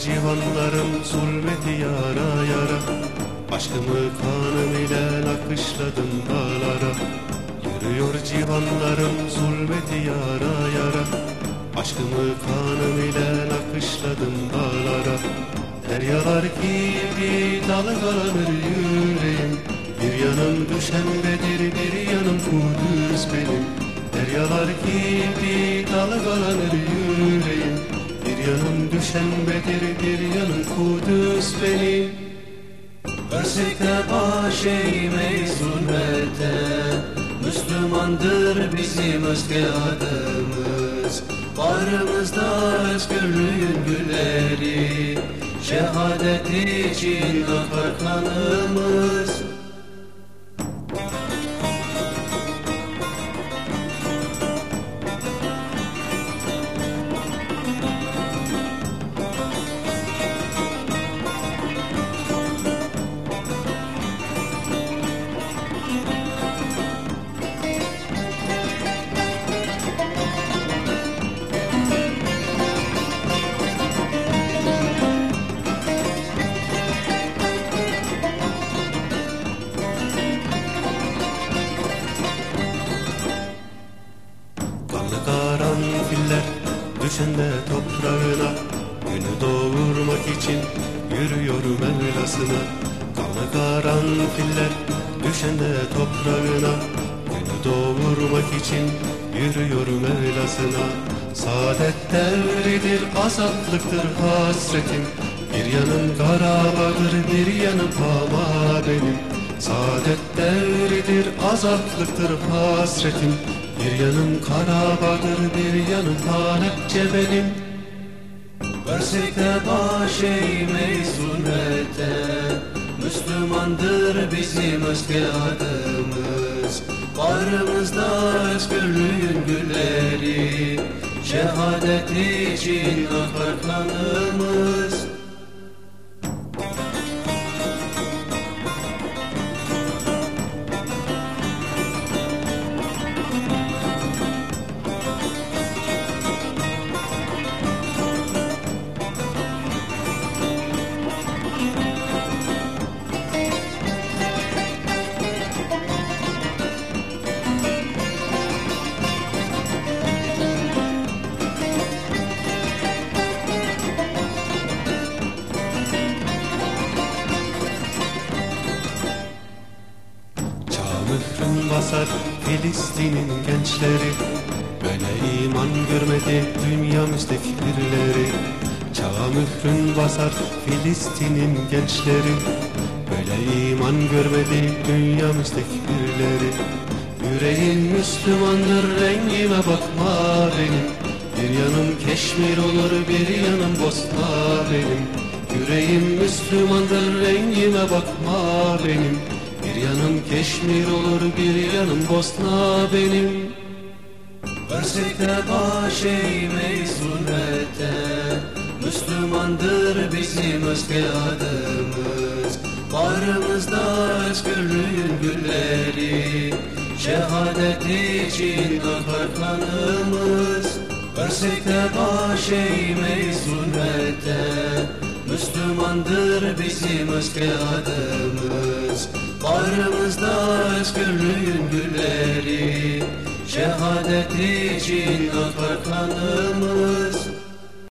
civanlarım zulmeti yara yara. Aşkımı kanım ile nakışladım dağlara. Yürüyor civanlarım zulmeti yara yara. Aşkımı kanım ile nakışladım dağlara. Deryalar gibi dalgalanır yüreğim. Bir yanım düşembedir bir yanım Kudüs benim. Deryalar gibi dalgalanır yüreğim yanım düşembedir bir yanım Kudüs benim Versek de baş eğmeyiz zulmete Müslümandır bizim özge adımız. Bağrımızda özgürlüğün gülleri. Şehadet için akar kanımız düşende toprağına. Günü doğurmak için yürüyor Mevlasına Kanlı karanfiller düşende toprağına. Günü doğurmak için yürüyor Mevlasına Saadet devridir, azatlıktır hasretim. Bir yanım Karabağ'dır, bir yanım Hama benim. Saadet devridir, azatlıktır hasretim Bir yanım Karabağ'dır, bir yanım Halepçe benim. Versek de baş eğmeyiz zulmete Müslümandır bizim özge adımız. Bağrımızda özgürlüğün gülleri Şehadet için akar Basar Filistin'in gençleri. Böyle iman görmedi dünya müstekbirleri. Çağmıhrın basar Filistin'in gençleri. Böyle iman görmedi dünya müstekbirleri. Yüreğim Müslümandır rengime bakma benim. Bir yanım Keşmir olur bir yanım Bosna benim. Yüreğim Müslümandır rengime bakma benim Bir yanım Keşmir olur bir yanım Bosna benim. Versek de baş eğmeyiz zulmete Müslümandır bizim özge adımız. Bağrımızda özgürlüğün gülleri Şehadet için akar kanımız Versek de baş eğmeyiz zulmete Müslümandır bizim özge adımız Bağrımızda özgürlüğün gülleri Şehadet için akar kanımız